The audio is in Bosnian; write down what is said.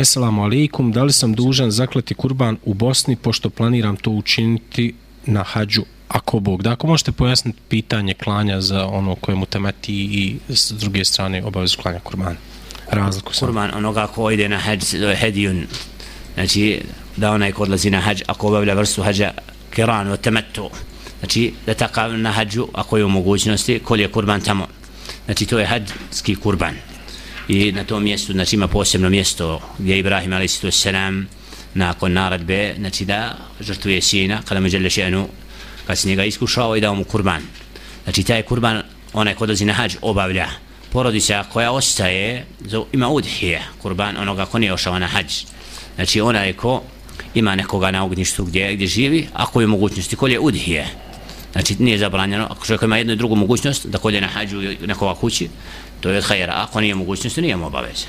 Esselamu alaikum, da li sam dužan zaklati kurban u Bosni pošto planiram to učiniti na hađu ako Bog. Da, ako možete pojasniti pitanje klanja za ono kojemu temati i s druge strane obavezu klanja kurbana. Razliku sam. Kurban onoga ko ide na hađ, hedijun, znači da onaj ko odlazi na hađ, ako obavlja vrstu hađa kiranu, temetu, znači da takav na hađu, ako je u mogućnosti, kol je kurban tamo. Znači to je hađski kurban. I na tom mjestu, znači ima posebno mjesto gdje Ibrahim a.s. nakon naradbe, znači da žrtvuje sina, kada mu žele še'nu, kad se njega iskušao i dao mu kurban. Znači taj kurban, onaj ko dozi na hađ, obavlja porodica koja ostaje, ima udhije, kurban onoga ko nije ošao na hađ. Znači onaj ko ima nekoga na ognjištu gdje, gdje živi, ako je mogućnosti, kolje udhije. Znači nije zabranjeno, ako čovjek ima jednu i drugu mogućnost, da kolje na hađu nekoga kući, to je od hajera, ako nije mogućnost, nije mu obaveza.